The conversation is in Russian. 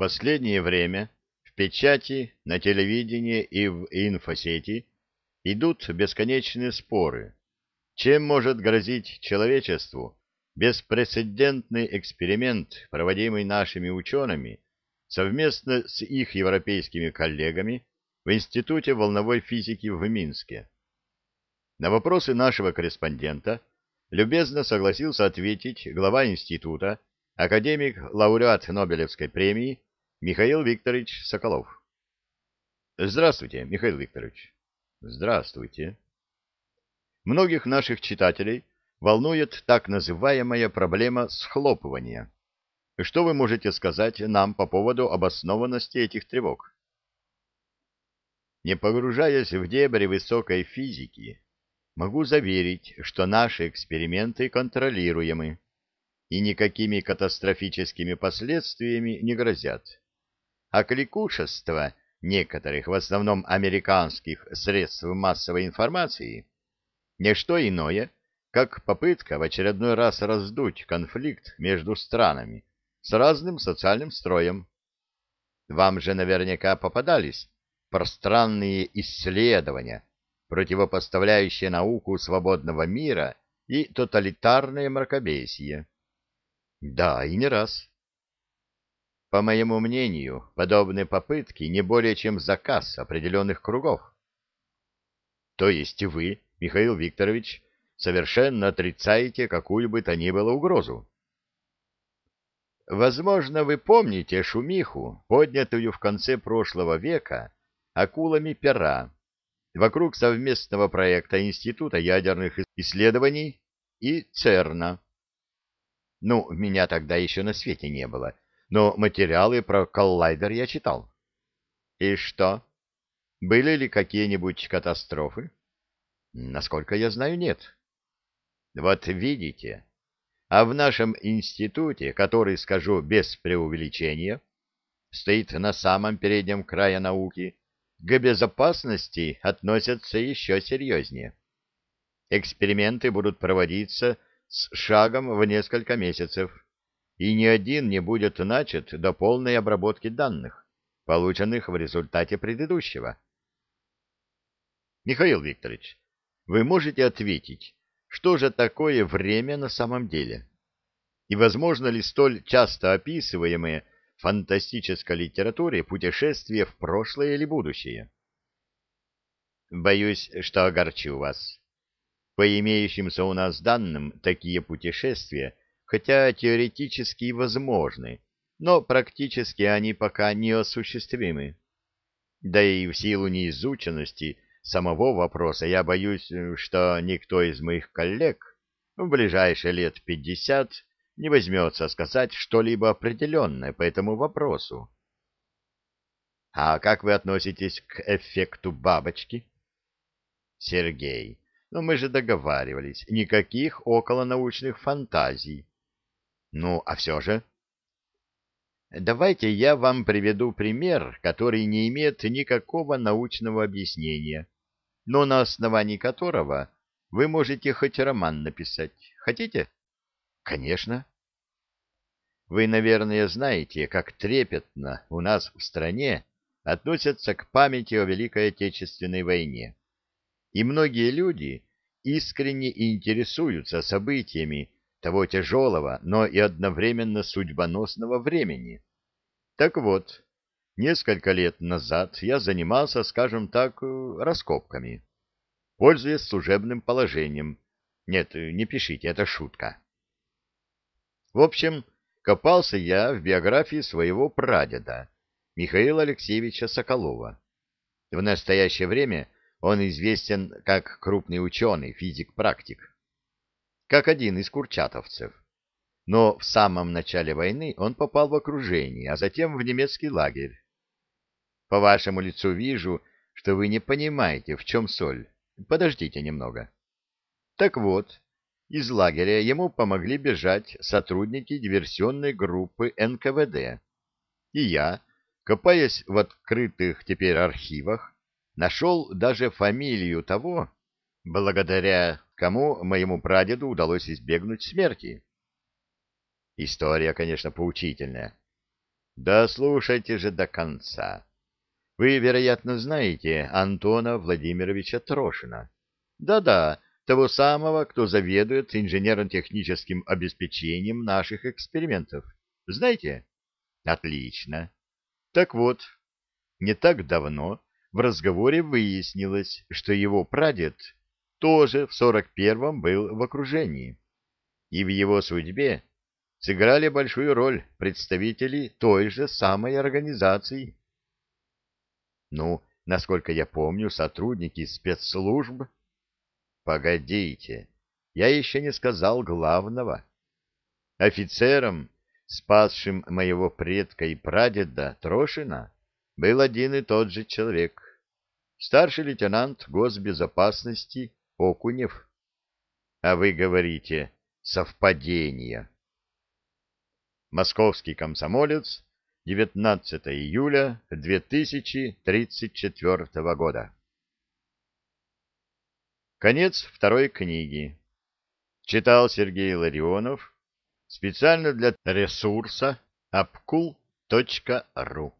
последнее время в печати, на телевидении и в инфосети идут бесконечные споры. Чем может грозить человечеству беспрецедентный эксперимент, проводимый нашими учеными совместно с их европейскими коллегами в Институте волновой физики в Минске? На вопросы нашего корреспондента любезно согласился ответить глава института, академик, лауреат Нобелевской премии Михаил Викторович Соколов. Здравствуйте, Михаил Викторович. Здравствуйте. Многих наших читателей волнует так называемая проблема схлопывания. Что вы можете сказать нам по поводу обоснованности этих тревог? Не погружаясь в дебри высокой физики, могу заверить, что наши эксперименты контролируемы и никакими катастрофическими последствиями не грозят а кликушество некоторых, в основном американских, средств массовой информации – не что иное, как попытка в очередной раз раздуть конфликт между странами с разным социальным строем. Вам же наверняка попадались пространные исследования, противопоставляющие науку свободного мира и тоталитарное мракобесие. Да, и не раз. По моему мнению, подобные попытки не более чем заказ определенных кругов. То есть вы, Михаил Викторович, совершенно отрицаете какую бы то ни было угрозу. Возможно, вы помните шумиху, поднятую в конце прошлого века акулами пера вокруг совместного проекта Института ядерных исследований и ЦЕРНа. Ну, меня тогда еще на свете не было, но материалы про коллайдер я читал. И что? Были ли какие-нибудь катастрофы? Насколько я знаю, нет. Вот видите, а в нашем институте, который, скажу без преувеличения, стоит на самом переднем крае науки, к безопасности относятся еще серьезнее. Эксперименты будут проводиться с шагом в несколько месяцев и ни один не будет начат до полной обработки данных, полученных в результате предыдущего. Михаил Викторович, вы можете ответить, что же такое время на самом деле? И возможно ли столь часто описываемые в фантастической литературе путешествия в прошлое или будущее? Боюсь, что огорчу вас. По имеющимся у нас данным, такие путешествия хотя теоретически и возможны, но практически они пока неосуществимы. Да и в силу неизученности самого вопроса я боюсь, что никто из моих коллег в ближайшие лет пятьдесят не возьмется сказать что-либо определенное по этому вопросу. А как вы относитесь к эффекту бабочки? Сергей, ну мы же договаривались, никаких околонаучных фантазий. Ну, а все же? Давайте я вам приведу пример, который не имеет никакого научного объяснения, но на основании которого вы можете хоть роман написать. Хотите? Конечно. Вы, наверное, знаете, как трепетно у нас в стране относятся к памяти о Великой Отечественной войне. И многие люди искренне интересуются событиями, того тяжелого, но и одновременно судьбоносного времени. Так вот, несколько лет назад я занимался, скажем так, раскопками, пользуясь служебным положением. Нет, не пишите, это шутка. В общем, копался я в биографии своего прадеда, Михаила Алексеевича Соколова. В настоящее время он известен как крупный ученый, физик-практик как один из курчатовцев. Но в самом начале войны он попал в окружение, а затем в немецкий лагерь. По вашему лицу вижу, что вы не понимаете, в чем соль. Подождите немного. Так вот, из лагеря ему помогли бежать сотрудники диверсионной группы НКВД. И я, копаясь в открытых теперь архивах, нашел даже фамилию того, благодаря кому моему прадеду удалось избегнуть смерти. История, конечно, поучительная. Да слушайте же до конца. Вы, вероятно, знаете Антона Владимировича Трошина. Да-да, того самого, кто заведует инженерно-техническим обеспечением наших экспериментов. Знаете? Отлично. Так вот, не так давно в разговоре выяснилось, что его прадед тоже в 41-м был в окружении, и в его судьбе сыграли большую роль представители той же самой организации. Ну, насколько я помню, сотрудники спецслужб... Погодите, я еще не сказал главного. Офицером, спасшим моего предка и прадеда Трошина, был один и тот же человек. Старший лейтенант госбезопасности Окунев. А вы говорите «совпадение». Московский комсомолец, 19 июля 2034 года. Конец второй книги. Читал Сергей Ларионов специально для ресурса apkul.ru